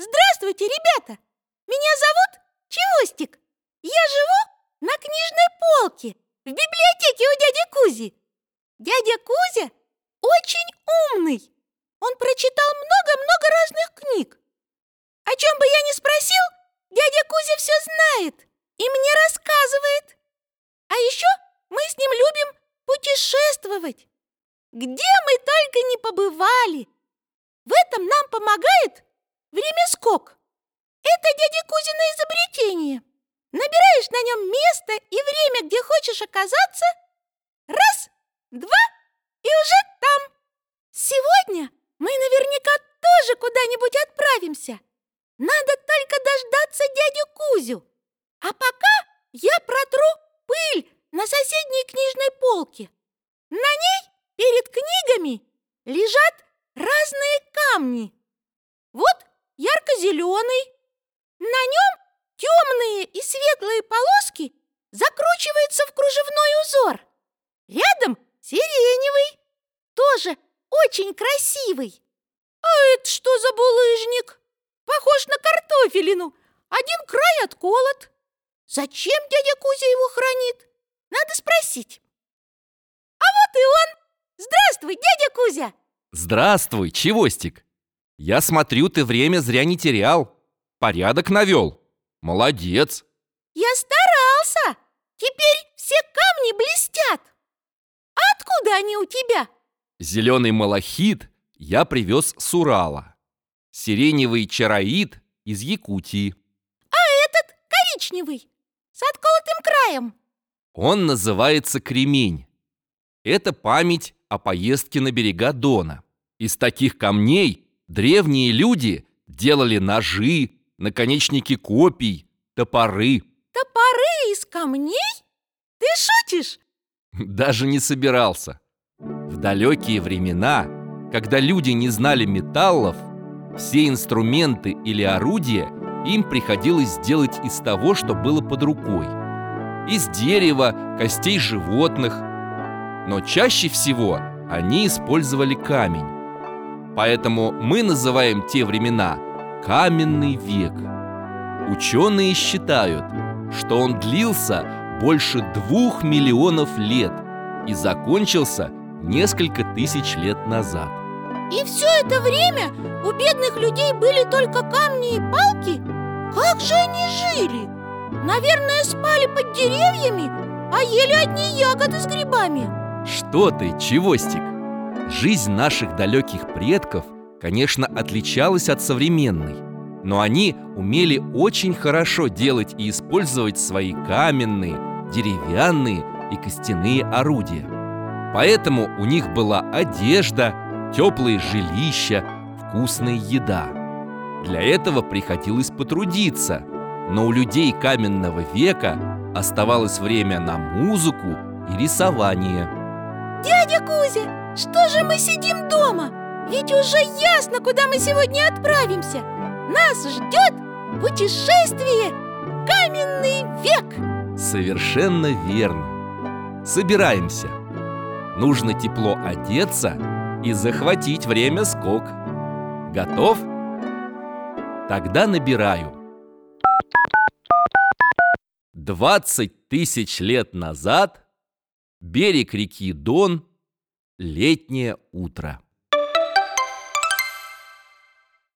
Здравствуйте, ребята! Меня зовут Чевостик. Я живу на книжной полке в библиотеке у дяди Кузи. Дядя Кузя очень умный. Он прочитал много-много разных книг. О чем бы я ни спросил, дядя Кузя все знает и мне рассказывает. А еще мы с ним любим путешествовать. Где мы только не побывали. В этом нам помогает скок. Это дядя Кузина изобретение. Набираешь на нем место и время, где хочешь оказаться. Раз, два и уже там. Сегодня мы наверняка тоже куда-нибудь отправимся. Надо только дождаться дядю Кузю. А пока я протру пыль на соседней книжной полке. На ней перед книгами лежат разные камни. Вот ярко-зеленый. На нем темные и светлые полоски закручиваются в кружевной узор. Рядом сиреневый, тоже очень красивый. А это что за булыжник? Похож на картофелину. Один край отколот. Зачем дядя Кузя его хранит? Надо спросить. А вот и он! Здравствуй, дядя Кузя! Здравствуй, Чевостик! Я смотрю, ты время зря не терял. Порядок навел. Молодец! Я старался! Теперь все камни блестят! А откуда они у тебя? Зеленый малахит я привез с Урала. Сиреневый чароид из Якутии. А этот коричневый, с отколотым краем. Он называется кремень. Это память о поездке на берега Дона. Из таких камней древние люди делали ножи, наконечники копий, топоры. Топоры из камней? Ты шутишь? Даже не собирался. В далекие времена, когда люди не знали металлов, все инструменты или орудия им приходилось сделать из того, что было под рукой. Из дерева, костей животных. Но чаще всего они использовали камень. Поэтому мы называем те времена «каменный век». Ученые считают, что он длился больше двух миллионов лет и закончился несколько тысяч лет назад. И все это время у бедных людей были только камни и палки? Как же они жили? Наверное, спали под деревьями, а ели одни ягоды с грибами Что ты, Чевостик? Жизнь наших далеких предков, конечно, отличалась от современной Но они умели очень хорошо делать и использовать свои каменные, деревянные и костяные орудия Поэтому у них была одежда, теплые жилища, вкусная еда. Для этого приходилось потрудиться, но у людей каменного века оставалось время на музыку и рисование. Кузя, что же мы сидим дома? Ведь уже ясно, куда мы сегодня отправимся Нас ждет путешествие Каменный век Совершенно верно. Собираемся. Нужно тепло одеться и захватить время скок. Готов? Тогда набираю. 20 тысяч лет назад берег реки Дон, летнее утро.